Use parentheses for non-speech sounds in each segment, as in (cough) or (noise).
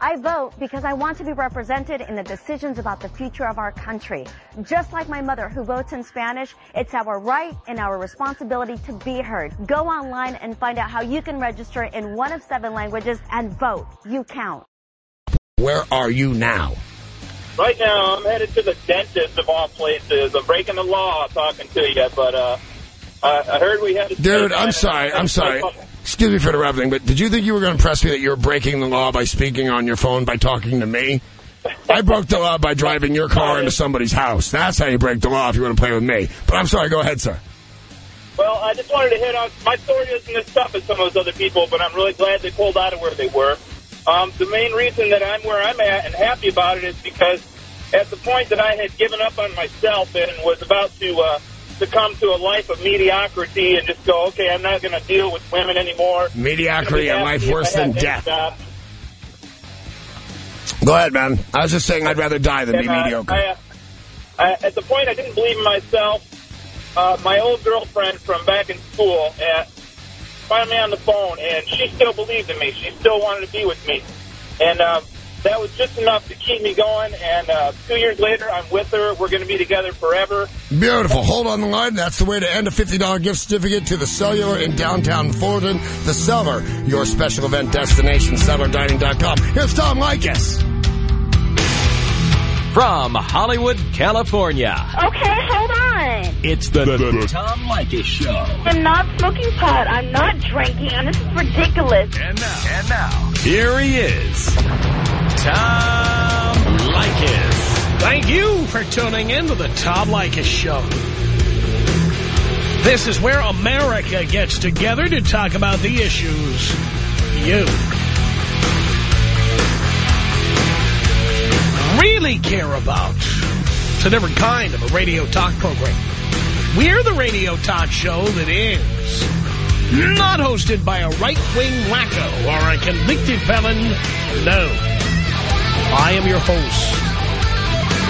I vote because I want to be represented in the decisions about the future of our country. Just like my mother who votes in Spanish, it's our right and our responsibility to be heard. Go online and find out how you can register in one of seven languages and vote. You count. Where are you now? Right now, I'm headed to the dentist of all places. I'm breaking the law talking to you, but uh, I heard we had... Dude, I'm sorry. I'm sorry. (laughs) Excuse me for interrupting, but did you think you were going to press me that you're breaking the law by speaking on your phone by talking to me? I broke the law by driving your car into somebody's house. That's how you break the law if you want to play with me. But I'm sorry. Go ahead, sir. Well, I just wanted to hit on... My story isn't as tough as some of those other people, but I'm really glad they pulled out of where they were. Um, the main reason that I'm where I'm at and happy about it is because at the point that I had given up on myself and was about to uh, succumb to a life of mediocrity and just go, okay, I'm not going to deal with women anymore. Mediocrity, a life worse than death. Go ahead, man. I was just saying I'd rather die than and, be uh, mediocre. I, I, at the point I didn't believe in myself, uh, my old girlfriend from back in school uh, found me on the phone, and she still believed in me. She still wanted to be with me. And uh, that was just enough to keep me going. And uh, two years later, I'm with her. We're going to be together forever. Beautiful. Hold on the line. That's the way to end a $50 gift certificate to the Cellar in downtown Fullerton. The Cellar, your special event destination, cellardining.com. Here's Tom Leykis. From Hollywood, California. Okay, hold on. It's the, the, the Tom Leykis Show. I'm not smoking pot. I'm not drinking. And this is ridiculous. And now, and now, here he is, Tom Leykis. Thank you for tuning in to the Tom Leykis Show. This is where America gets together to talk about the issues you really care about. It's a different kind of a radio talk program. We're the radio talk show that is not hosted by a right-wing wacko or a convicted felon. No. I am your host.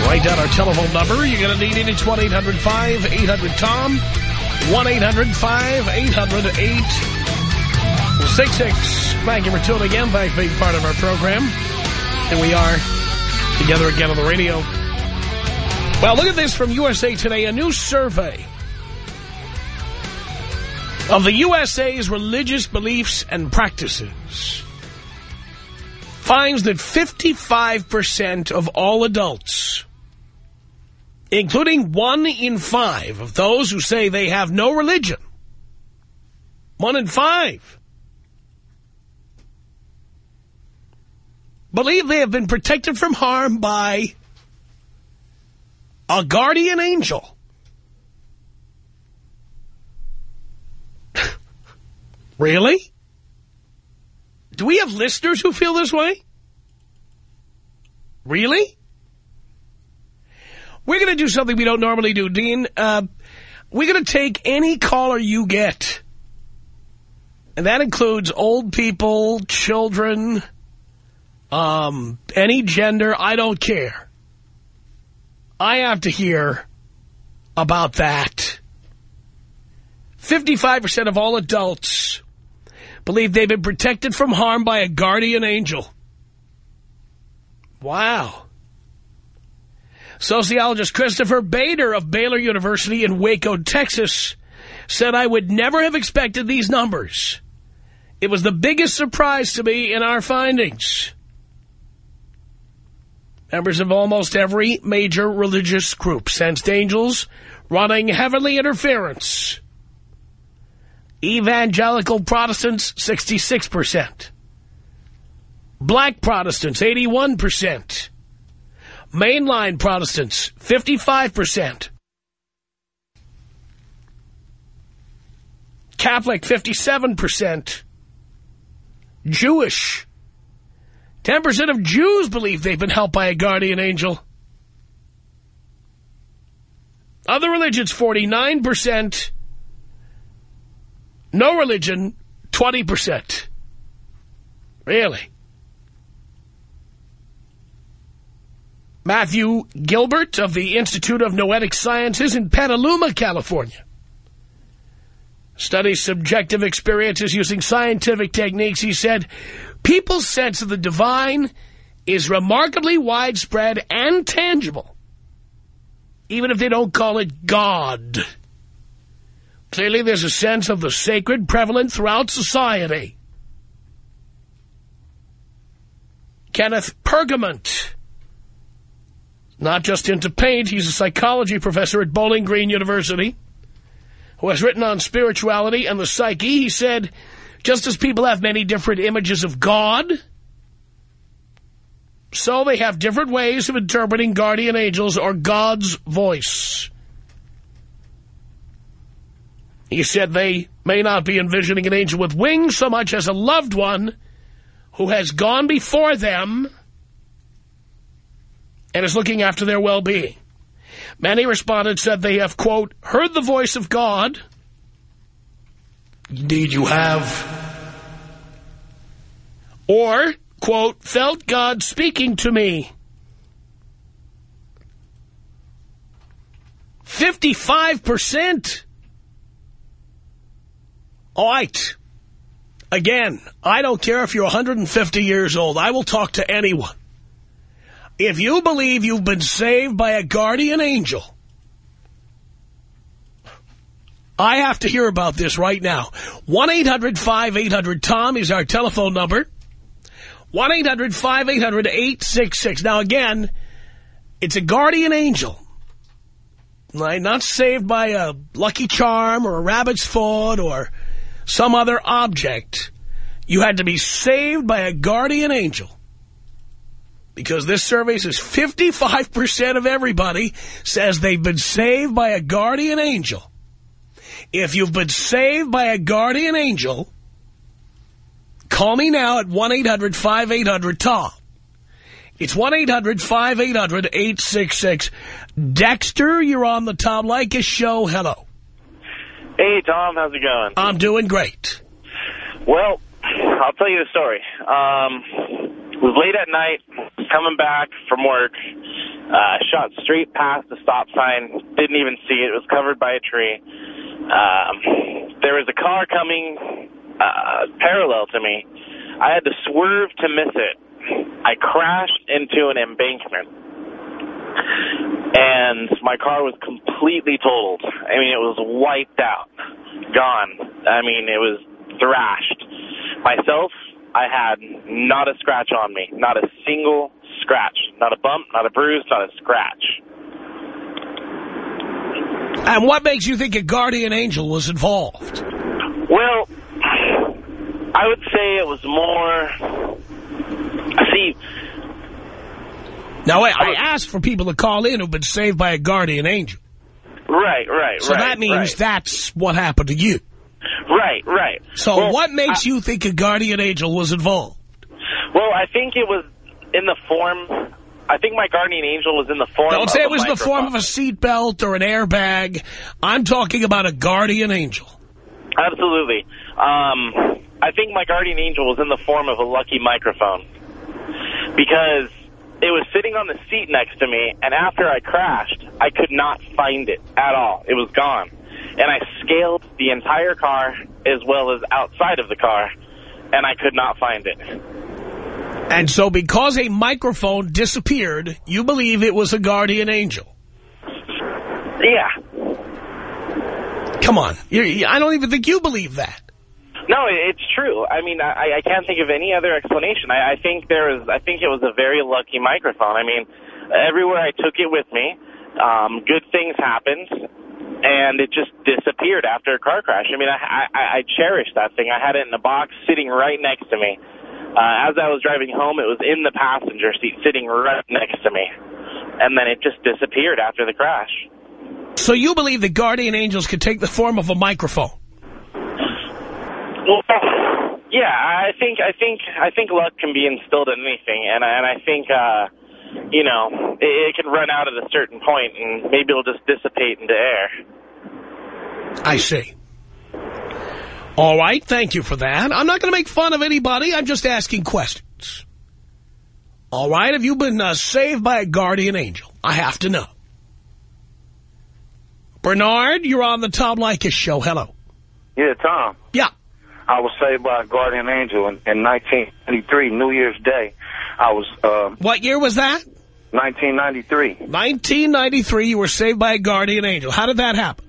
Write down our telephone number. You're going to need it. It's 1-800-5800-TOM. 1-800-5800-866. Thank you for tuning in. Thanks for being part of our program. And we are together again on the radio. Well, look at this from USA Today. A new survey of the USA's religious beliefs and practices finds that 55% of all adults, including one in five of those who say they have no religion, one in five, believe they have been protected from harm by a guardian angel. (laughs) really? Do we have listeners who feel this way? Really? We're going to do something we don't normally do, Dean. Uh, we're going to take any caller you get. And that includes old people, children, um, any gender, I don't care. I have to hear about that. 55% of all adults believe they've been protected from harm by a guardian angel. Wow. Sociologist Christopher Bader of Baylor University in Waco, Texas, said I would never have expected these numbers. It was the biggest surprise to me in our findings. Members of almost every major religious group sensed angels running heavenly interference. Evangelical Protestants, 66%. Black Protestants, 81%. Mainline Protestants, 55%. Catholic, 57%. Jewish, 10% of Jews believe they've been helped by a guardian angel. Other religions, 49%. No religion, 20%. Really? Matthew Gilbert of the Institute of Noetic Sciences in Petaluma, California. Studies subjective experiences using scientific techniques, he said, people's sense of the divine is remarkably widespread and tangible, even if they don't call it God. Clearly, there's a sense of the sacred prevalent throughout society. Kenneth Pargament. Not just into paint, he's a psychology professor at Bowling Green University who has written on spirituality and the psyche. He said, just as people have many different images of God, so they have different ways of interpreting guardian angels or God's voice. He said they may not be envisioning an angel with wings so much as a loved one who has gone before them and is looking after their well-being. Many respondents said they have, quote, heard the voice of God. Indeed you have. Or, quote, felt God speaking to me. 55%. All right. Again, I don't care if you're 150 years old. I will talk to anyone. If you believe you've been saved by a guardian angel, I have to hear about this right now. 1-800-5800-TOM is our telephone number. 1-800-5800-866. Now, again, it's a guardian angel. Not saved by a Lucky Charm or a rabbit's foot or some other object. You had to be saved by a guardian angel. Because this survey says 55% of everybody says they've been saved by a guardian angel. If you've been saved by a guardian angel, call me now at 1-800-5800-TOM. It's 1-800-5800-866. Dexter, you're on the Tom Leykis show. Hello. Hey, Tom. How's it going? I'm doing great. Well, I'll tell you the story. Um, it was late at night, coming back from work, uh, shot straight past the stop sign, didn't even see it. It was covered by a tree. Um, there was a car coming uh, parallel to me. I had to swerve to miss it. I crashed into an embankment. And my car was completely totaled. I mean, it was wiped out, gone. I mean, it was thrashed. Myself, I had not a scratch on me, not a single scratch, not a bump, not a bruise, not a scratch. And what makes you think a guardian angel was involved? Well, I would say it was more... See... Now, wait, I asked for people to call in who've been saved by a guardian angel. Right, right, so right. So that means right. that's what happened to you. Right, right. So well, what makes I, you think a guardian angel was involved? Well, I think it was in the form... I think my guardian angel was in the form Don't say it was the form of a seatbelt or an airbag. I'm talking about a guardian angel. Absolutely. Um, I think my guardian angel was in the form of a lucky microphone. Because it was sitting on the seat next to me, and after I crashed, I could not find it at all. It was gone. And I scaled the entire car as well as outside of the car, and I could not find it. And so because a microphone disappeared, you believe it was a guardian angel? Yeah. Come on. I don't even think you believe that. No, it's true. I mean, I, I can't think of any other explanation. I, I think there was. I think it was a very lucky microphone. I mean, everywhere I took it with me, um, good things happened, and it just disappeared after a car crash. I mean, I, I, I cherished that thing. I had it in a box sitting right next to me. Uh, as I was driving home, it was in the passenger seat, sitting right next to me. And then it just disappeared after the crash. So you believe that guardian angels could take the form of a microphone? Well, yeah, I think I think I think luck can be instilled in anything, and and I think uh, you know it, it can run out at a certain point, and maybe it'll just dissipate into air. I see. All right, thank you for that. I'm not going to make fun of anybody. I'm just asking questions. All right, have you been uh, saved by a guardian angel? I have to know. Bernard, you're on the Tom Leykis show. Hello. Yeah, Tom. Yeah. I was saved by a guardian angel in, in 1993, New Year's Day. I was... Uh, what year was that? 1993. 1993, you were saved by a guardian angel. How did that happen?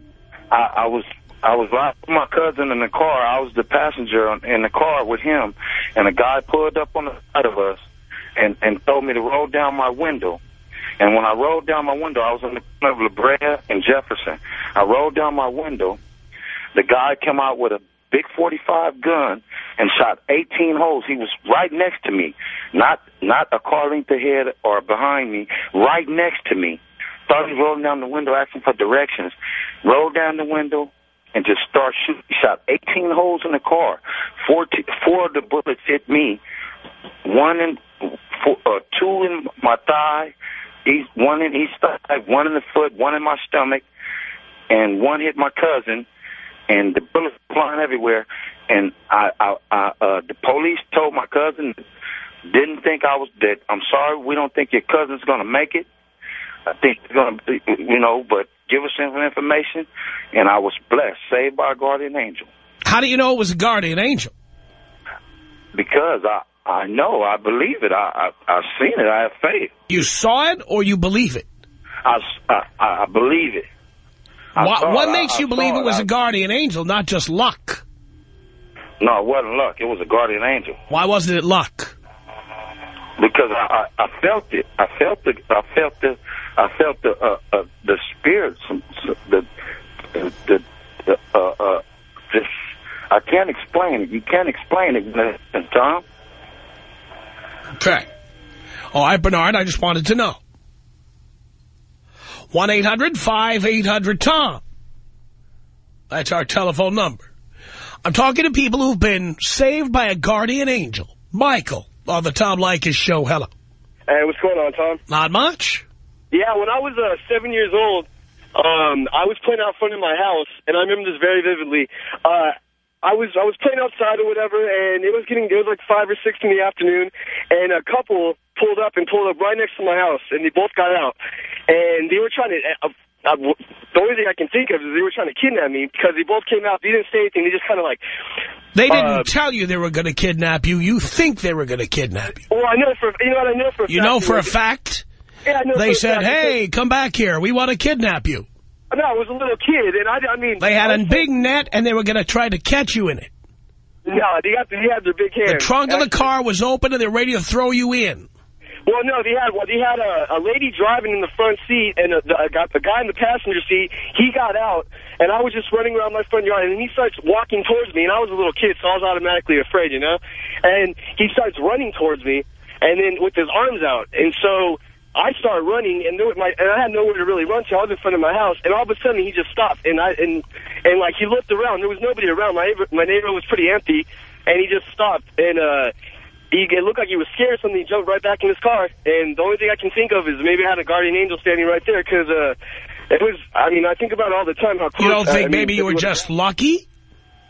I, I was I was riding with my cousin in the car. I was the passenger in the car with him, and a guy pulled up on the side of us and, and told me to roll down my window. And when I rolled down my window, I was in the corner of La Brea and Jefferson. I rolled down my window. The guy came out with a big 45 gun and shot 18 holes. He was right next to me, not not a car length ahead or behind me, right next to me. Started rolling down the window, asking for directions. Rolled down the window and just start shooting. Shot 18 holes in the car. Four, four of the bullets hit me. One in, four, uh, two in my thigh, each, one in each thigh, one in the foot, one in my stomach, and one hit my cousin and the bullets flying everywhere. And I, I, I uh, the police told my cousin, didn't think I was dead. I'm sorry, we don't think your cousin's going to make it. I think he's going to, you know, but give us some information. And I was blessed, saved by a guardian angel. How do you know it was a guardian angel? Because I, I know, I believe it. I, I, I've seen it. I have faith. You saw it or you believe it? I, I, I believe it. What, what makes I, you believe it was a guardian angel, not just luck? No, it wasn't luck. It was a guardian angel. Why wasn't it luck? Because I, I, I felt it. I felt the. I felt the. I felt the. Uh, uh, the spirit. Some, some, the. The. the, the uh, uh, this. I can't explain it. You can't explain it, Tom. Okay. All right, Bernard. I just wanted to know. 1-800-5800-TOM. That's our telephone number. I'm talking to people who've been saved by a guardian angel. Michael on the Tom Leykis show. Hello. Hey, what's going on, Tom? Not much. Yeah, when I was uh, seven years old, um, I was playing out front of my house, and I remember this very vividly. Uh, I was I was playing outside or whatever, and it was getting it was like five or six in the afternoon, and a couple pulled up and pulled up right next to my house, and they both got out. And they were trying to, uh, uh, the only thing I can think of is they were trying to kidnap me because they both came out. They didn't say anything. They just kind of like... They didn't uh, tell you they were going to kidnap you. You think they were going to kidnap you. Well, I know for, you know what, I know for a You know for a fact? Yeah, I know They said, hey, come back here. We want to kidnap you. No, I was a little kid, and I, I mean... They had a big net, and they were going to try to catch you in it. No, they, got, they had their big hands. The trunk of the car was open, and they're ready to throw you in. Well, no, they had well, they had a, a lady driving in the front seat, and a, the, got the guy in the passenger seat. He got out, and I was just running around my front yard, and he starts walking towards me, and I was a little kid, so I was automatically afraid, you know. And he starts running towards me, and then with his arms out, and so I started running, and, there was my, and I had nowhere to really run to. I was in front of my house, and all of a sudden he just stopped, and I and and like he looked around. There was nobody around. My neighbor, my neighbor was pretty empty, and he just stopped, and uh he, it looked like he was scared or something. He jumped right back in his car. And the only thing I can think of is maybe I had a guardian angel standing right there because uh, it was, I mean, I think about it all the time. How close, you don't think I maybe mean, you were just lucky?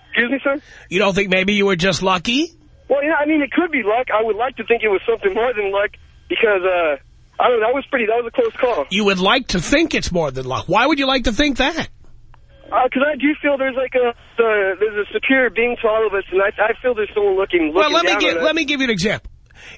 Excuse me, sir? You don't think maybe you were just lucky? Well, yeah, I mean, it could be luck. I would like to think it was something more than luck because, uh, I don't know, that was pretty, that was a close call. You would like to think it's more than luck. Why would you like to think that? Because uh, I do feel there's like a uh, there's a superior being to all of us, and I, I feel there's someone looking. looking well, let me get, let me give you an example.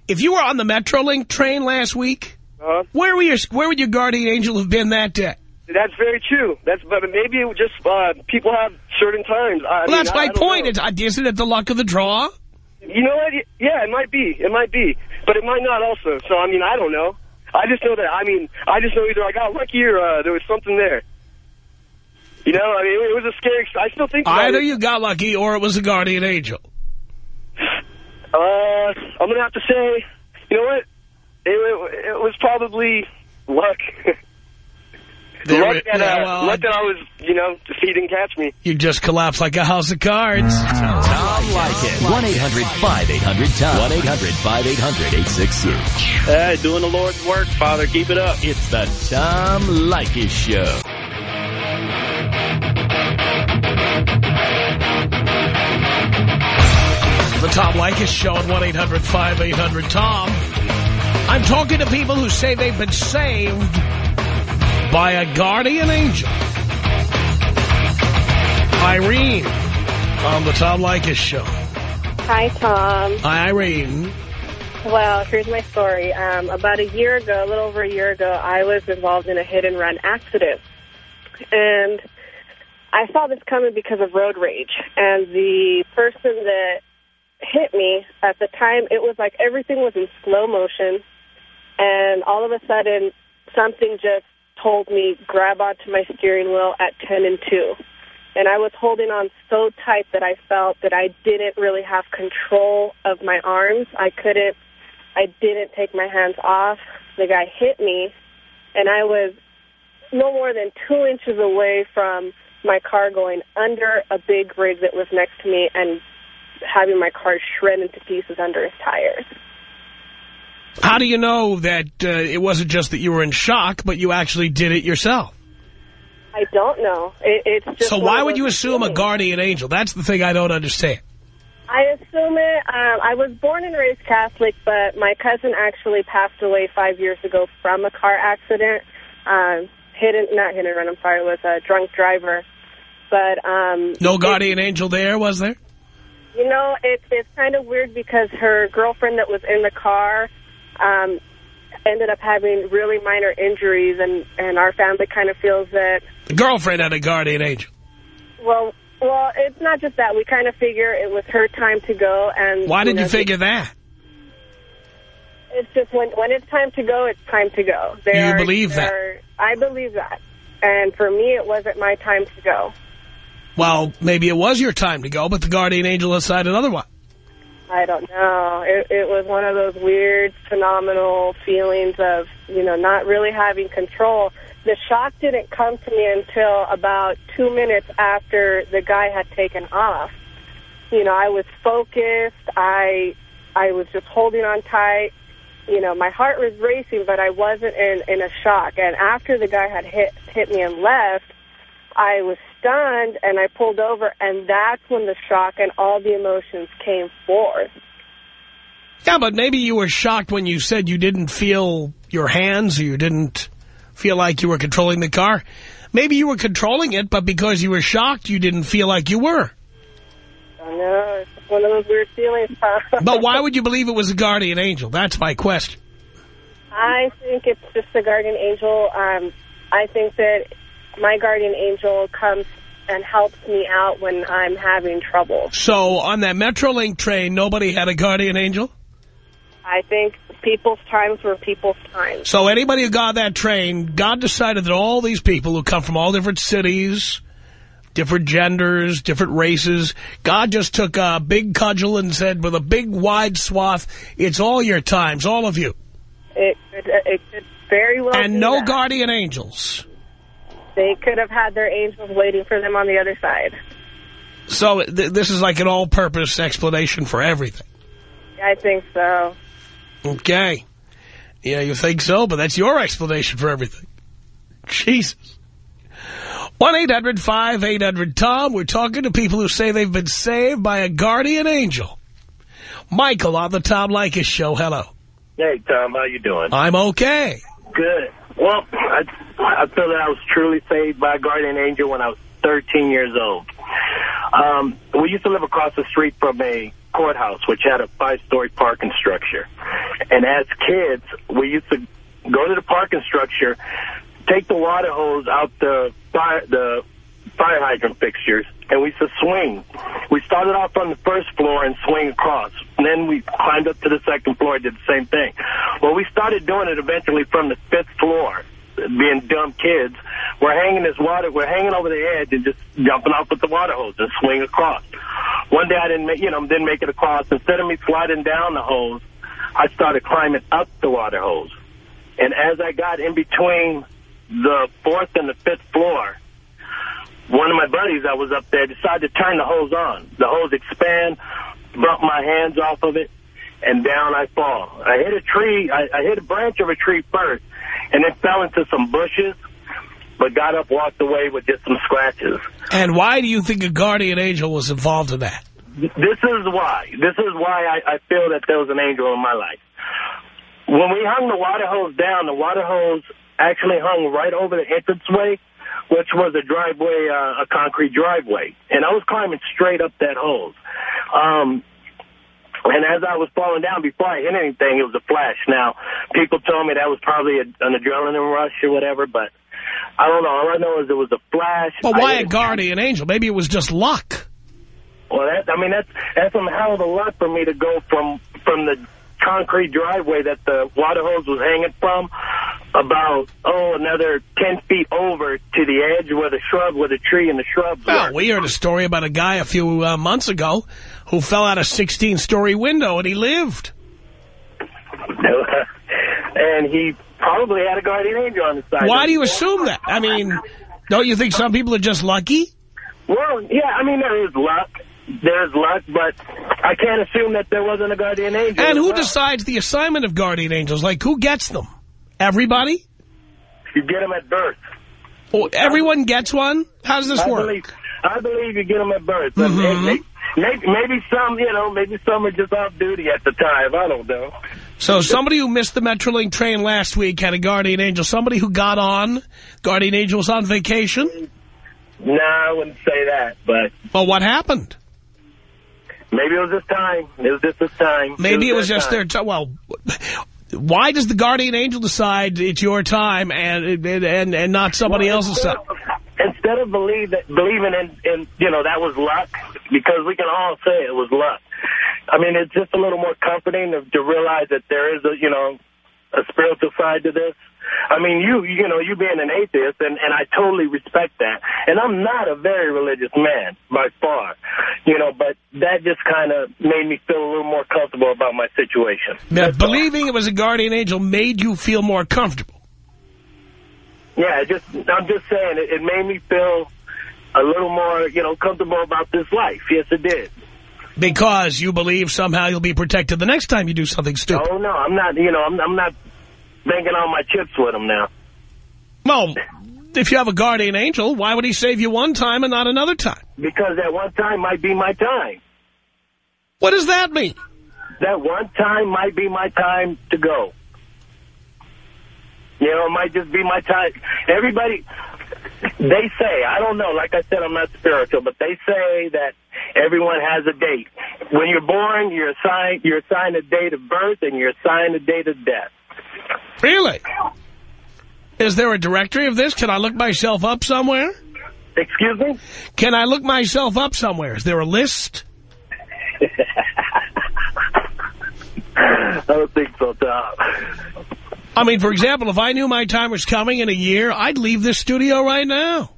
If you were on the Metrolink train last week, uh -huh. where were your where would your guardian angel have been that day? That's very true. That's but maybe it just uh, people have certain times. I well, mean, that's I, my I point. Know. It's, isn't it the luck of the draw? You know what? Yeah, it might be. It might be, but it might not also. So I mean, I don't know. I just know that. I mean, I just know either I got lucky or uh, there was something there. You know, I mean, it was a scary. I still think either it. you got lucky or it was a guardian angel. Uh, I'm gonna have to say, you know what? It, it, it was probably luck. (laughs) There, luck, that, uh, yeah, well, luck that I was, you know, just he didn't catch me. You just collapsed like a house of cards. Tom Leykis. 1-800-5800-TOM. 1-800-5800-866. Hey, doing the Lord's work, Father. Keep it up. It's the Tom Leykis Show. The Tom Leykis Show at 1-800-5800-TOM. I'm talking to people who say they've been saved by a guardian angel. Irene on the Tom Leykis Show. Hi, Tom. Hi, Irene. Well, here's my story. Um, about a year ago, a little over a year ago, I was involved in a hit-and-run accident. And I saw this coming because of road rage. And the person that hit me, at the time, it was like everything was in slow motion. And all of a sudden, something just told me, grab onto my steering wheel at 10 and 2. And I was holding on so tight that I felt that I didn't really have control of my arms. I couldn't I didn't take my hands off. The guy hit me, and I was no more than two inches away from my car going under a big rig that was next to me and having my car shred into pieces under his tires. How do you know that uh, it wasn't just that you were in shock, but you actually did it yourself? I don't know. It, it's just So why would you assume a guardian angel? That's the thing I don't understand. I assume it. Um, I was born and raised Catholic, but my cousin actually passed away five years ago from a car accident. Um, hit and, not hit and run. I'm sorry, it was a drunk driver. But um, No guardian angel there, was there? you know, it's it's kind of weird because her girlfriend that was in the car um, ended up having really minor injuries, and and our family kind of feels that The girlfriend had a guardian angel. well. Well, it's not just that. We kind of figure it was her time to go, and Why did know, you figure that? It's just when when it's time to go, it's time to go. There You are- believe that? are- I believe that. And for me, it wasn't my time to go. Well, maybe it was your time to go, but the guardian angel decided otherwise. I don't know. It, it was one of those weird, phenomenal feelings of, you know, not really having control. The shock didn't come to me until about two minutes after the guy had taken off. You know, I was focused. I I was just holding on tight. You know, my heart was racing, but I wasn't in, in a shock. And after the guy had hit hit me and left, I was stunned and I pulled over, and that's when the shock and all the emotions came forth. Yeah, but maybe you were shocked when you said you didn't feel your hands or you didn't feel like you were controlling the car. Maybe you were controlling it, but because you were shocked, you didn't feel like you were. I know, it's one of those weird feelings. Huh? (laughs) But why would you believe it was a guardian angel? That's my question. I think it's just a guardian angel. Um, I think that my guardian angel comes and helps me out when I'm having trouble. So on that Metrolink train, nobody had a guardian angel? I think people's times were people's times. So anybody who got that train, God decided that all these people who come from all different cities, different genders, different races, God just took a big cudgel and said with a big wide swath, it's all your times, all of you. It, it, it could very well And no that. guardian angels. They could have had their angels waiting for them on the other side. So th this is like an all-purpose explanation for everything. I think so. Okay. Yeah, you think so, but that's your explanation for everything. Jesus. 1-800-5800-TOM. We're talking to people who say they've been saved by a guardian angel. Michael on the Tom Leykis show. Hello. Hey, Tom, how you doing? I'm okay. Good. Well, I, I feel that I was truly saved by a guardian angel when I was 13 years old. Um, we used to live across the street from a courthouse, which had a five-story parking structure. And as kids, we used to go to the parking structure, take the water hose out the fire, the fire hydrant fixtures, and we used to swing. We started off on the first floor and swing across. And then we climbed up to the second floor and did the same thing. Well, we started doing it eventually from the fifth floor, being dumb kids. We're hanging this water, we're hanging over the edge and just jumping off with the water hose and swing across. One day I didn't make, you know, didn't make it across. Instead of me sliding down the hose, I started climbing up the water hose. And as I got in between the fourth and the fifth floor, one of my buddies that was up there decided to turn the hose on. The hose expand, bump my hands off of it, and down I fall. I hit a tree, I, I hit a branch of a tree first, and then fell into some bushes, but got up, walked away with just some scratches. And why do you think a guardian angel was involved in that? This is why. This is why I, I feel that there was an angel in my life. When we hung the water hose down, the water hose actually hung right over the entranceway, which was a driveway, uh, a concrete driveway. And I was climbing straight up that hose. Um, And as I was falling down, before I hit anything, it was a flash. Now, people told me that was probably a, an adrenaline rush or whatever, but I don't know. All I know is it was a flash. But why a guardian angel? Maybe it was just luck. Well, that, I mean, that's that's some hell of a luck for me to go from from the concrete driveway that the water hose was hanging from about, oh, another 10 feet over to the edge where the shrub, where the tree and the shrubs were. Well, we heard a story about a guy a few uh, months ago who fell out a 16-story window and he lived. (laughs) and he probably had a guardian angel on his side. Why do you assume that? I mean, don't you think some people are just lucky? Well, yeah, I mean, there is luck. There's luck, but I can't assume that there wasn't a guardian angel. And who well. decides the assignment of guardian angels? Like, who gets them? Everybody? You get them at birth. Oh, everyone gets one? How does this I work? Believe, I believe you get them at birth. But Mhm. maybe, maybe, maybe some, you know, maybe some are just off duty at the time. I don't know. So somebody who missed the Metrolink train last week had a guardian angel. Somebody who got on, guardian angel was on vacation. No, I wouldn't say that, but Well, what happened? maybe it was this time. It was just this time. Maybe it was that just time. their time. Well, why does the guardian angel decide it's your time and and and, not somebody Well, else's time? Instead of believe that, believing in, in, you know, that was luck, because we can all say it was luck. I mean, it's just a little more comforting to, to realize that there is a, you know, a spiritual side to this. I mean, you, you know, you being an atheist, and, and I totally respect that. And I'm not a very religious man, by far, you know, but that just kind of made me feel a little more comfortable about my situation. That believing it was a guardian angel made you feel more comfortable. Yeah, just I'm just saying it, it made me feel a little more, you know, comfortable about this life. Yes, it did. Because you believe somehow you'll be protected the next time you do something stupid. Oh no, I'm not. You know, I'm, I'm not banking all my chips with him now. Well, if you have a guardian angel, why would he save you one time and not another time? Because that one time might be my time. What does that mean? That one time might be my time to go. You know, it might just be my time. Everybody, they say, I don't know, like I said, I'm not spiritual, but they say that everyone has a date. When you're born, you're assigned, you're assigned a date of birth and you're assigned a date of death. Really? Is there a directory of this? Can I look myself up somewhere? Excuse me? Can I look myself up somewhere? Is there a list? (laughs) I don't think so, Tom. I mean, for example, if I knew my time was coming in a year, I'd leave this studio right now.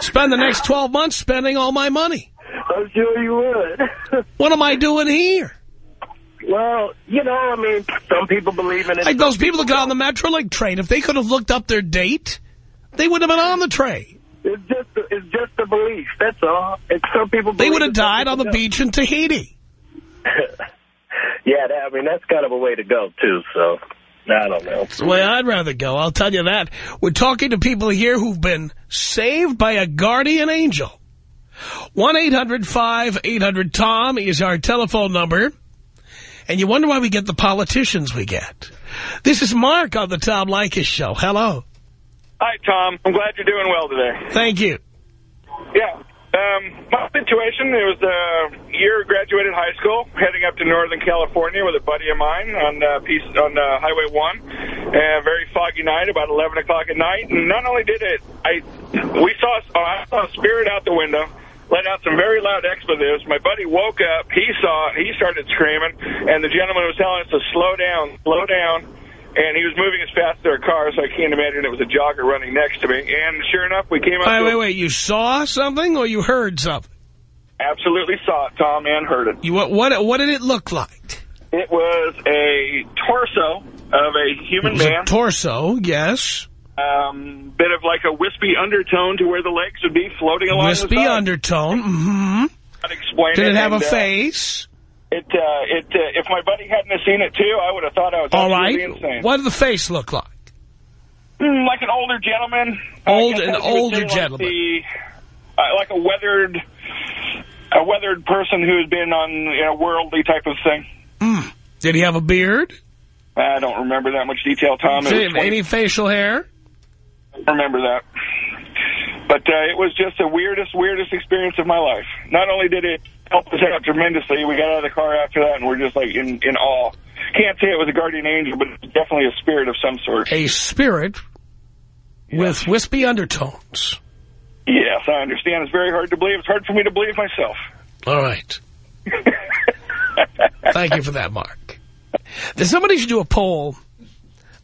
Spend the next 12 months spending all my money. I'm sure you would. What am I doing here? Well, you know, I mean, some people believe in it. Like those people that got on the Metrolink train, if they could have looked up their date, they would have been on the train. It's just, it's just a belief. That's all. It's some people. They would have died on the people beach in Tahiti. (laughs) yeah, that, I mean, that's kind of a way to go too. So, I don't know. That's the way I'd rather go, I'll tell you that. We're talking to people here who've been saved by a guardian angel. 1-800-5800-TOM is our telephone number. And you wonder why we get the politicians we get. This is Mark on the Tom Leykis Show. Hello. Hi, Tom. I'm glad you're doing well today. Thank you. Yeah. Um, my situation, it was the year graduated high school, heading up to Northern California with a buddy of mine on uh, piece on uh, Highway 1. A very foggy night, about 11 o'clock at night. And not only did it, I we saw, oh, I saw a spirit out the window, let out some very loud expletives. My buddy woke up. He saw it. He started screaming. And the gentleman was telling us to slow down, slow down. And he was moving as fast as our car, so I can't imagine it was a jogger running next to me. And sure enough, we came up Wait, wait, wait. You saw something or you heard something? Absolutely saw it, Tom, and heard it. You, what, what, what did it look like? It was a torso of a human was a man. torso, yes. Um, bit of like a wispy undertone to where the legs would be floating along Wispy the side. undertone. I'd explain Did it have a and, uh, face? It, uh, it, uh, if my buddy hadn't seen it too, I would have thought I was All right. insane. What did the face look like? Mm, like an older gentleman. Old- an as you would older say, like gentleman. the- uh, like a weathered, a weathered person who's been on you know worldly type of thing. Mm. Did he have a beard? I don't remember that much detail, Tom. It was Did- 20 Any facial hair? Remember that. But uh, it was just the weirdest, weirdest experience of my life. Not only did it help us out tremendously. We got out of the car after that, and we're just like in, in awe. Can't say it was a guardian angel, but it's definitely a spirit of some sort. A spirit with wispy undertones. Yes, I understand. It's very hard to believe. It's hard for me to believe myself. All right. (laughs) Thank you for that, Mark. Somebody should do a poll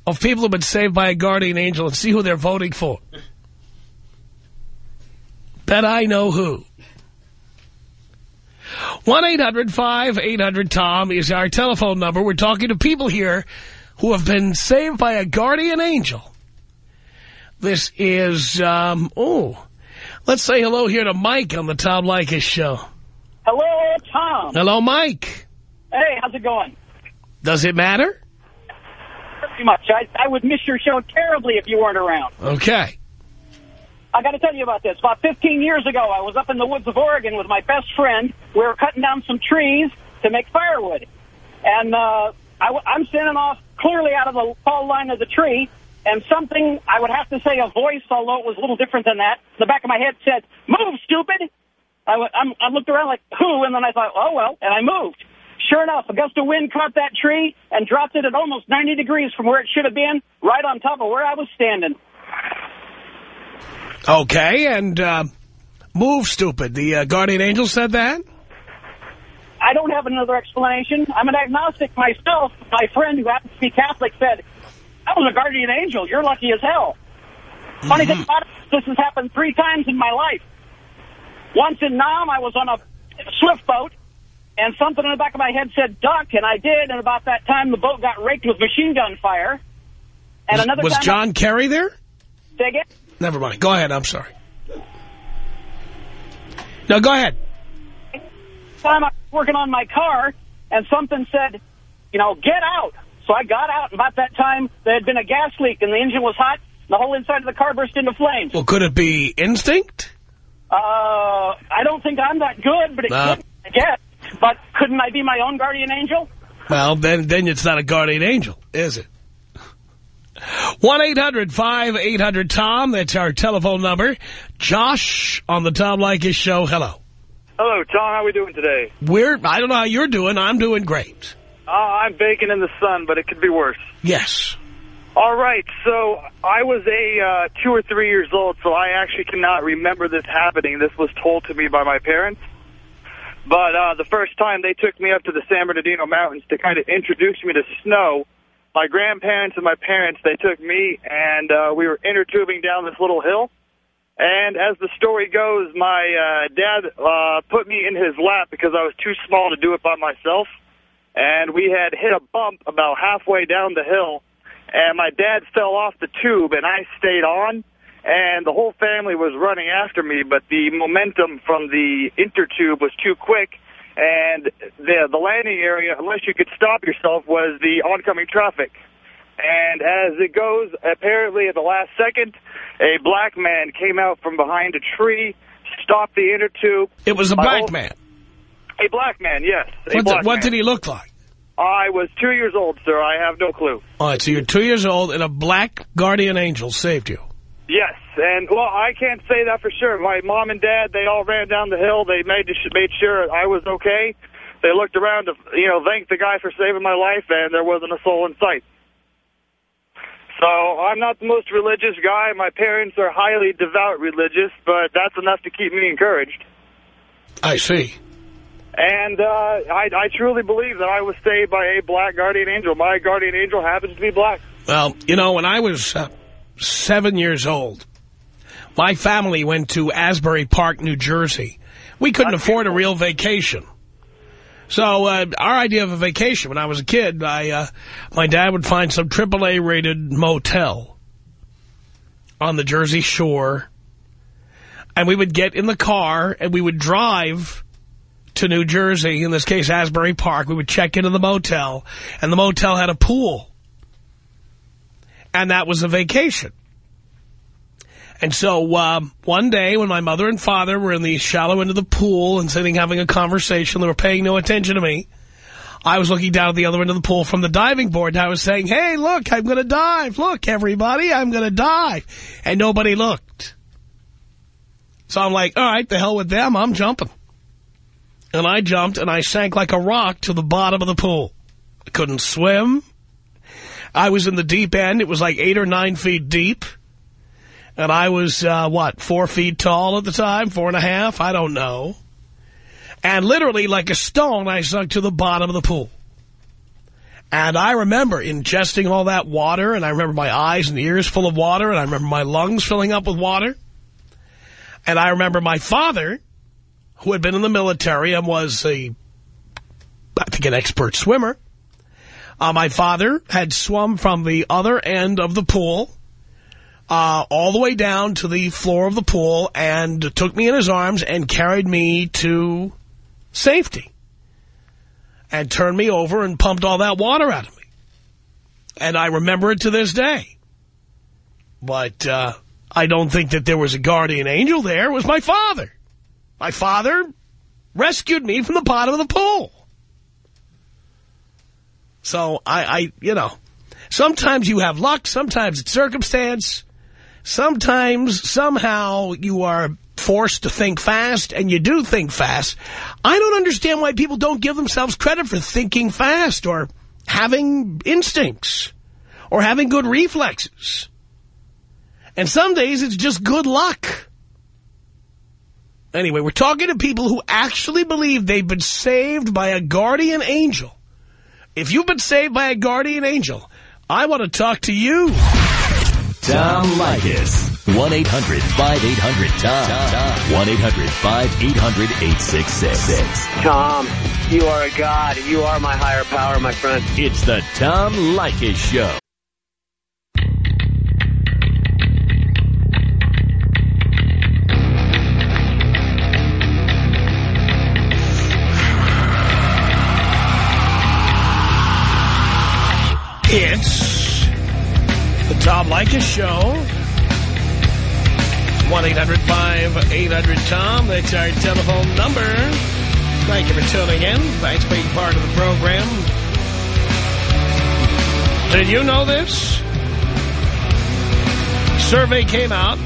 of people who've been saved by a guardian angel and see who they're voting for. Bet I know who. 1-800-5800-TOM is our telephone number. We're talking to people here who have been saved by a guardian angel. This is, um, oh, let's say hello here to Mike on the Tom Leykis show. Hello, Tom. Hello, Mike. Hey, how's it going? Does it matter? Pretty much. I, I would miss your show terribly if you weren't around. Okay. I got to tell you about this. About 15 years ago, I was up in the woods of Oregon with my best friend. We were cutting down some trees to make firewood. And uh, I, am standing off clearly out of the tall line of the tree, and something, I would have to say a voice, although it was a little different than that, the back of my head said, move, stupid! I, I'm, I looked around like, who? And then I thought, oh, well, and I moved. Sure enough, a gust of wind caught that tree and dropped it at almost 90 degrees from where it should have been, right on top of where I was standing. Okay, and uh, move, stupid. The uh, guardian angel said that? I don't have another explanation. I'm an agnostic myself. My friend, who happens to be Catholic, said, I was a guardian angel. You're lucky as hell. Mm -hmm. Funny thing about it, this has happened three times in my life. Once in Nam, I was on a swift boat, and something in the back of my head said duck, and I did, and about that time the boat got raked with machine gun fire. And was, another was John I, Kerry there? Say again? Never mind. Go ahead. I'm sorry. No, go ahead. Time I was working on my car, and something said, you know, get out. So I got out, and about that time, there had been a gas leak, and the engine was hot, and the whole inside of the car burst into flames. Well, could it be instinct? Uh, I don't think I'm that good, but it Uh. could, I guess. But couldn't I be my own guardian angel? Well, then, then it's not a guardian angel, is it? 1-800-5800-TOM. That's our telephone number. Josh on the Tom Leykis show. Hello. Hello, Tom. How are we doing today? We're, I don't know how you're doing. I'm doing great. Uh, I'm baking in the sun, but it could be worse. Yes. All right, so I was a uh, two or three years old, so I actually cannot remember this happening. This was told to me by my parents. But uh, the first time they took me up to the San Bernardino Mountains to kind of introduce me to snow, my grandparents and my parents, they took me, and uh, we were inner tubing down this little hill. And as the story goes, my uh, dad uh, put me in his lap because I was too small to do it by myself. And we had hit a bump about halfway down the hill, and my dad fell off the tube, and I stayed on. And the whole family was running after me, but the momentum from the intertube was too quick, and the the landing area, unless you could stop yourself, was the oncoming traffic. And as it goes, apparently at the last second, a black man came out from behind a tree, stopped the inner tube. It was a black whole- man. A black man, yes. What, did, what man. did he look like? I was two years old, sir. I have no clue. All right, so you're two years old, and a black guardian angel saved you. And well, I can't say that for sure. My mom and dad, they all ran down the hill. They made made sure I was okay. They looked around to, you know, thank the guy for saving my life, and there wasn't a soul in sight. So I'm not the most religious guy. My parents are highly devout religious, but that's enough to keep me encouraged. I see. And uh, I, I truly believe that I was saved by a black guardian angel. My guardian angel happens to be black. Well, you know, when I was uh, seven years old, my family went to Asbury Park, New Jersey. We couldn't afford a real vacation. So uh, our idea of a vacation when I was a kid, I, uh, my dad would find some AAA rated motel on the Jersey Shore. And we would get in the car and we would drive to New Jersey, in this case Asbury Park. We would check into the motel and the motel had a pool. And that was a vacation. And so um, one day when my mother and father were in the shallow end of the pool and sitting having a conversation, they were paying no attention to me. I was looking down at the other end of the pool from the diving board and I was saying, hey, look, I'm going to dive. Look, everybody, I'm going to dive. And nobody looked. So I'm like, all right, the hell with them. I'm jumping. And I jumped and I sank like a rock to the bottom of the pool. I couldn't swim. I was in the deep end. It was like eight or nine feet deep. And I was, uh, what, four feet tall at the time? Four and a half? I don't know. And literally like a stone, I sunk to the bottom of the pool. And I remember ingesting all that water, and I remember my eyes and ears full of water, and I remember my lungs filling up with water. And I remember my father, who had been in the military and was a, I think, an expert swimmer. Uh, my father had swum from the other end of the pool uh, all the way down to the floor of the pool and took me in his arms and carried me to safety and turned me over and pumped all that water out of me. And I remember it to this day. But uh, I don't think that there was a guardian angel there. It was my father. My father rescued me from the bottom of the pool. So I, I, you know, sometimes you have luck, sometimes it's circumstance, sometimes somehow you are forced to think fast, and you do think fast. I don't understand why people don't give themselves credit for thinking fast or having instincts or having good reflexes. And some days it's just good luck. Anyway, we're talking to people who actually believe they've been saved by a guardian angel. If you've been saved by a guardian angel, I want to talk to you. Tom Leykis. 1-800-5800-TOM. 1-800-5800-866. Tom, you are a god. You are my higher power, my friend. It's the Tom Leykis Show. It's the Tom Leykis Show. 1-800-5800-TOM. That's our telephone number. Thank you for tuning in. Thanks for being part of the program. Did you know this? Survey came out.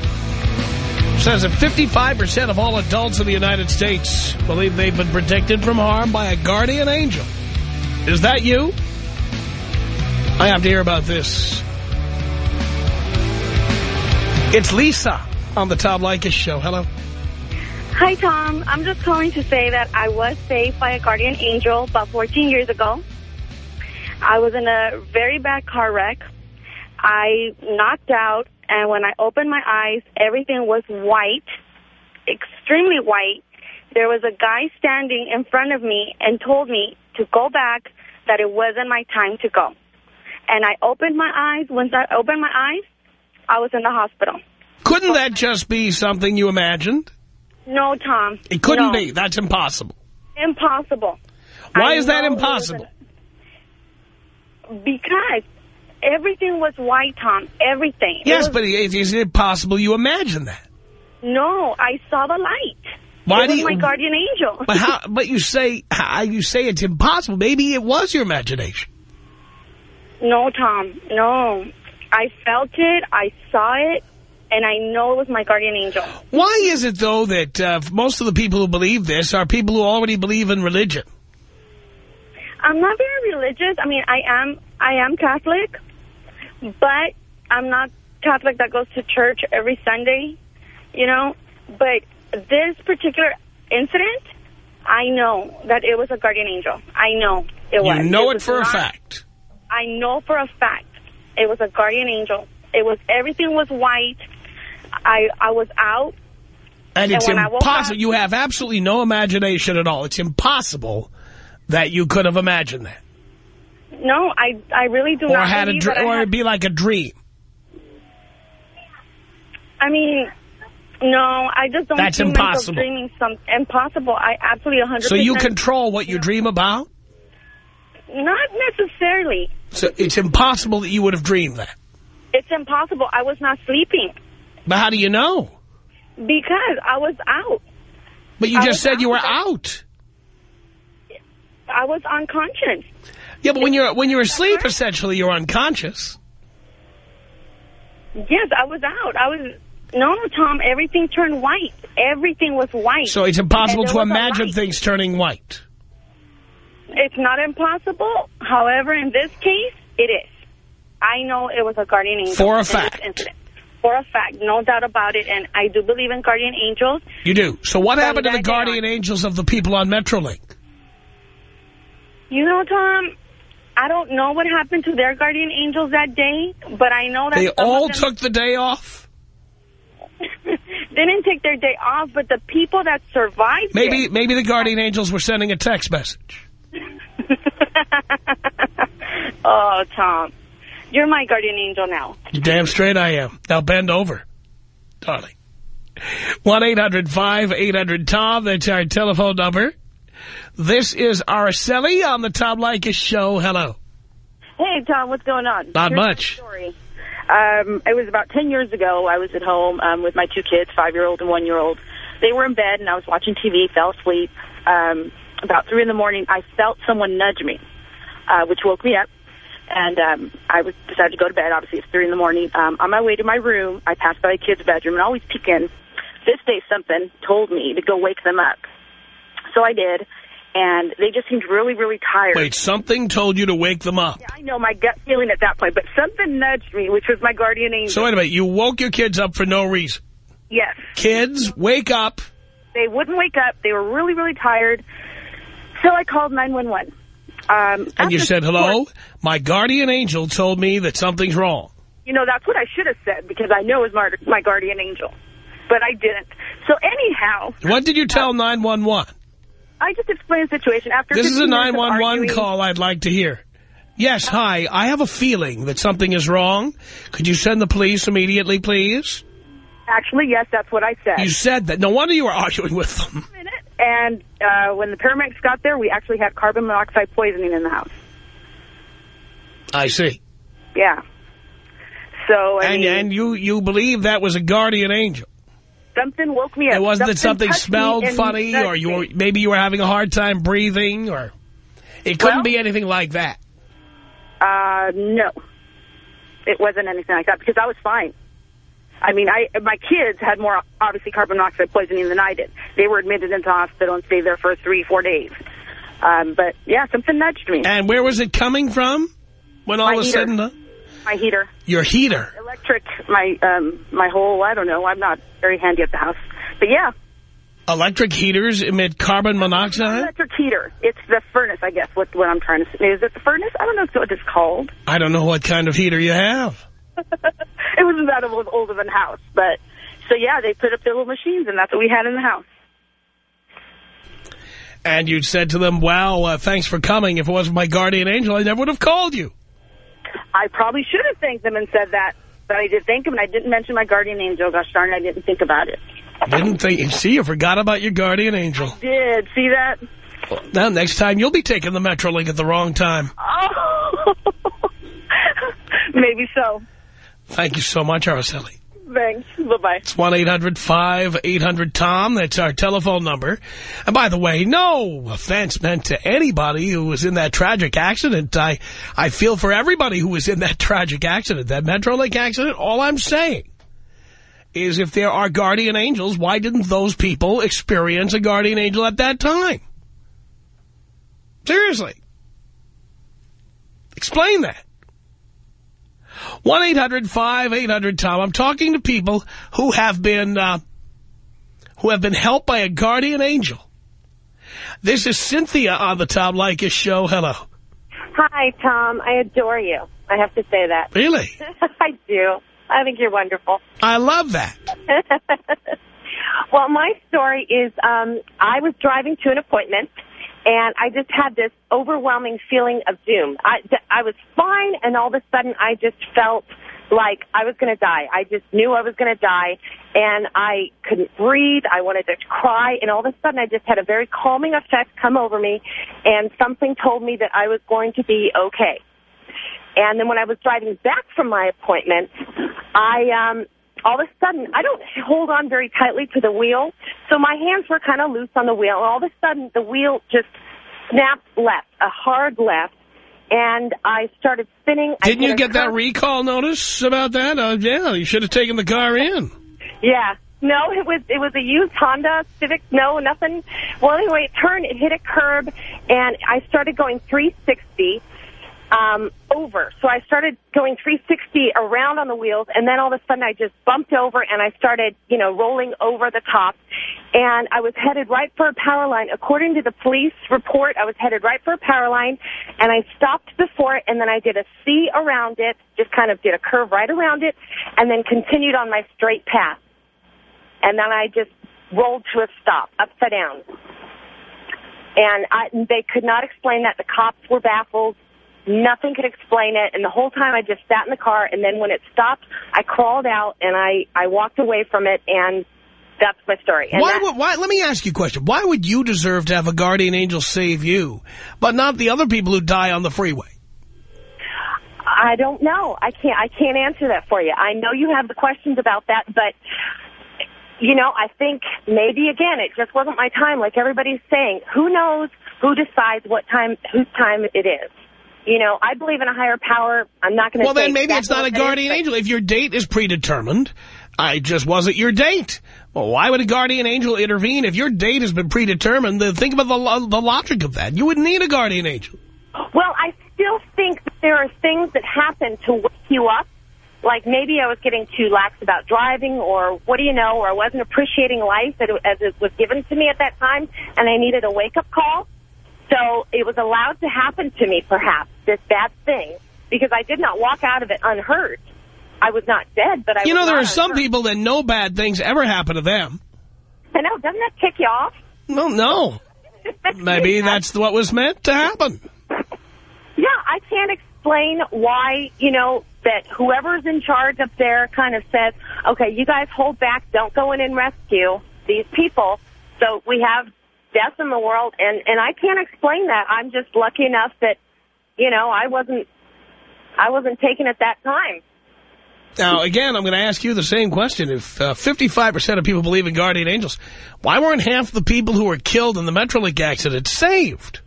Says that 55% of all adults in the United States believe they've been protected from harm by a guardian angel. Is that you? I have to hear about this. It's Lisa on the Tom Leykis Show. Hello. Hi, Tom. I'm just calling to say that I was saved by a guardian angel about 14 years ago. I was in a very bad car wreck. I knocked out, and when I opened my eyes, everything was white, extremely white. There was a guy standing in front of me and told me to go back, that it wasn't my time to go. And I opened my eyes. Once I opened my eyes, I was in the hospital. Couldn't that just be something you imagined? No, Tom. It couldn't No. be. That's impossible. Impossible. Why I is that know it was impossible? because everything was white, Tom. Everything. Yes, was- but is it impossible you imagine that? No, I saw the light. Why it do you- my guardian angel. But how? (laughs) But you say how, you say it's impossible. Maybe it was your imagination. No, Tom. No. I felt it. I saw it. And I know it was my guardian angel. Why is it though that uh, most of the people who believe this are people who already believe in religion? I'm not very religious. I mean, I am I am Catholic, but I'm not Catholic that goes to church every Sunday, you know. But this particular incident, I know that it was a guardian angel. I know it was. You know it was for a fact. I know for a fact it was a guardian angel. It was everything was white. I I was out. And it's woke impossible. up- You have absolutely no imagination at all. It's impossible that you could have imagined that. No, I I really do Or not had believe that or had it'd be like a dream. I mean, no, I just don't That's impossible. dreaming some impossible. I absolutely 100%. So you control what you dream about? Not necessarily. So it's impossible that you would have dreamed that. It's impossible. I was not sleeping But how do you know? because I was out. But you I just said you were out. I was unconscious. Yeah, but when you're when you're asleep, essentially, you're unconscious. Yes, I was out. I was. No, no, Tom, everything turned white. Everything was white. So it's impossible to there was a imagine things turning white. It's not impossible. However, in this case, it is. I know it was a guardian angel. For a fact. incident. For a fact, no doubt about it. And I do believe in guardian angels. You do. So what From happened to the guardian angels of the people on Metrolink? You know, Tom, I don't know what happened to their guardian angels that day, but I know that They all took the day off? (laughs) They didn't take their day off, but the people that survived Maybe it, maybe the guardian angels were sending a text message. (laughs) oh, Tom, you're my guardian angel now. Damn straight I am. Now bend over, darling. 1-800-5800-TOM. That's our telephone number. This is Araceli on the Tom Leykis Show. Hello. Hey, Tom, what's going on? Not Here's much. Story. Um, it was about 10 years ago. I was at home um, with my two kids, five-year-old and one-year-old. They were in bed, and I was watching TV, fell asleep. Um, about 3 in the morning, I felt someone nudge me, uh, which woke me up. And um, I was decided to go to bed. Obviously, it's 3 in the morning. Um, on my way to my room, I passed by a kid's bedroom and I always peek in. This day, something told me to go wake them up. So I did, and they just seemed really, really tired. Wait, something told you to wake them up. Yeah, I know my gut feeling at that point, but something nudged me, which was my guardian angel. So wait a minute. You woke your kids up for no reason. Yes. Kids, wake up. They wouldn't wake up. They were really, really tired. So I called 911. Um, And you said, hello, my guardian angel told me that something's wrong. You know, that's what I should have said because I know it was my, my guardian angel. But I didn't. So anyhow, What did you tell 911? I just explained the situation. After This is a 15 minutes of 911 call I'd like to hear. Yes, hi, I have a feeling that something is wrong. Could you send the police immediately, please? Actually, yes, that's what I said. You said that. No wonder you were arguing with them. (laughs) And uh, when the paramedics got there, we actually had carbon monoxide poisoning in the house. I see. Yeah. So, I And, mean, and you, you believe that was a guardian angel. something woke me up. It wasn't that something smelled funny or you were, maybe you were having a hard time breathing or it couldn't Well- be anything like that. Uh, no. It wasn't anything like that because I was fine. I mean, I my kids had more, obviously, carbon monoxide poisoning than I did. They were admitted into hospital and stayed there for three, four days. Um, but, yeah, something nudged me. And where was it coming from when all My was heater. said and done? My heater. Your heater. Electric, my, um, my whole, I don't know, I'm not very handy at the house. But, yeah, Electric heaters emit carbon monoxide? electric heater. It's the furnace, I guess, what, what I'm trying to say. Is it the furnace? I don't know what it's called. I don't know what kind of heater you have. (laughs) It wasn't that old, old of a house, but so yeah, they put up their little machines, and that's what we had in the house. And you said to them, wow, uh, thanks for coming. If it wasn't my guardian angel, I never would have called you. I probably should have thanked them and said that, but I did thank them, and I didn't mention my guardian angel. Gosh darn it, I didn't think about it. Didn't think, see, you forgot about your guardian angel. Did see that? Now, next time, you'll be taking the Metrolink at the wrong time. Oh, (laughs) maybe so. Thank you so much, Araceli. Thanks. Bye bye. It's 1-800-5800-TOM. That's our telephone number. And by the way, no offense meant to anybody who was in that tragic accident. I, I feel for everybody who was in that (laughs) tragic accident, that Metrolink accident. All I'm saying is if there are guardian angels, why didn't those people experience a guardian angel at that time? Seriously. Explain that. 1-800-5800-TOM. I'm talking to people who have been uh, who have been helped by a guardian angel. This is Cynthia on the Tom Leykis show. Hello. Hi, Tom. I adore you. I have to say that. Really? (laughs) I do. I think you're wonderful. I love that. (laughs) well, my story is um, I was driving to an appointment, and I just had this overwhelming feeling of doom. I, I was fine, and all of a sudden I just felt like I was going to die. I just knew I was going to die, and I couldn't breathe. I wanted to cry, and all of a sudden I just had a very calming effect come over me, and something told me that I was going to be okay. And then when I was driving back from my appointment, I, um, all of a sudden, I don't hold on very tightly to the wheel, so my hands were kind of loose on the wheel. And all of a sudden, the wheel just snapped left, a hard left, and I started spinning. Didn't you get that recall notice about that? Uh, yeah, you should have taken the car in. Yeah. No, it was it was a used Honda Civic. No, nothing. Well, anyway, it turned, it hit a curb, and I started going 360 um, over. So I started going 360 around on the wheels, and then all of a sudden I just bumped over, and I started, you know, rolling over the top. And I was headed right for a power line. According to the police report, I was headed right for a power line, and I stopped before it, and then I did a C around it, just kind of did a curve right around it, and then continued on my straight path and then I just rolled to a stop, upside down. And I, they could not explain that. The cops were baffled. Nothing could explain it. And the whole time I just sat in the car. And then when it stopped, I crawled out and I, I walked away from it. And that's my story. And Why, would- why, let me ask you a question. Why would you deserve to have a guardian angel save you, but not the other people who die on the freeway? I don't know. I can't. I can't answer that for you. I know you have the questions about that, but you know, I think maybe again it just wasn't my time. Like everybody's saying, who knows who decides what time, whose time it is. You know, I believe in a higher power. I'm not going to. Well, then maybe it's not a guardian angel. If your date is predetermined, I just wasn't your date. Well, why would a guardian angel intervene? If your date has been predetermined, then think about the, the logic of that. You wouldn't need a guardian angel. Well, I still think that there are things that happen to wake you up. Like maybe I was getting too lax about driving, or what do you know, or I wasn't appreciating life as it was given to me at that time, and I needed a wake-up call. So it was allowed to happen to me, perhaps, this bad thing, because I did not walk out of it unhurt. I was not dead, but I You know, there are some people that no bad things ever happen to them. I know, doesn't that tick you off? No, no. (laughs) Maybe that's what was meant to happen. Yeah, I can't explain why, you know, that whoever's in charge up there kind of says, okay, you guys hold back, don't go in and rescue these people. So we have death in the world, and, and I can't explain that. I'm just lucky enough that, you know, I wasn't, I wasn't taken at that time. Now, again, I'm going to ask you the same question. If uh, 55% of people believe in guardian angels, why weren't half the people who were killed in the Metrolink accident saved?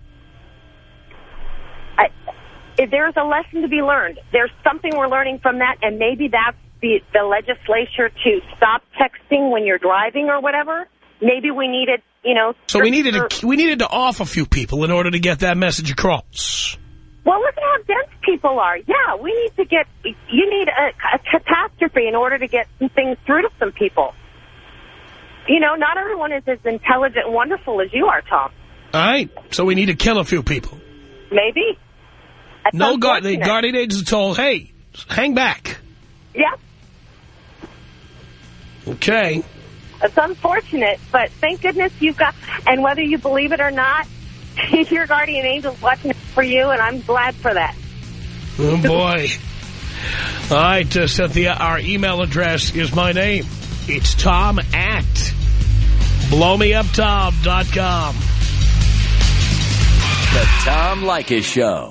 I, if there's a lesson to be learned. There's something we're learning from that, and maybe that's the, the legislature to stop texting when you're driving or whatever. Maybe we needed, you know... So we needed to we needed to off a few people in order to get that message across. Well, look at how dense people are. Yeah, we need to get... You need a, a catastrophe in order to get some things through to some people. You know, not everyone is as intelligent and wonderful as you are, Tom. All right, so we need to kill a few people. Maybe. That's no guard, the guardian angels are told, hey, hang back. Yeah, Okay. It's unfortunate, but thank goodness you've got... And whether you believe it or not, (laughs) your guardian angel's watching for you, and I'm glad for that. Oh, boy. All right, uh, Cynthia, our email address is my name. It's Tom at blowmeuptom.com. The Tom Leykis Show.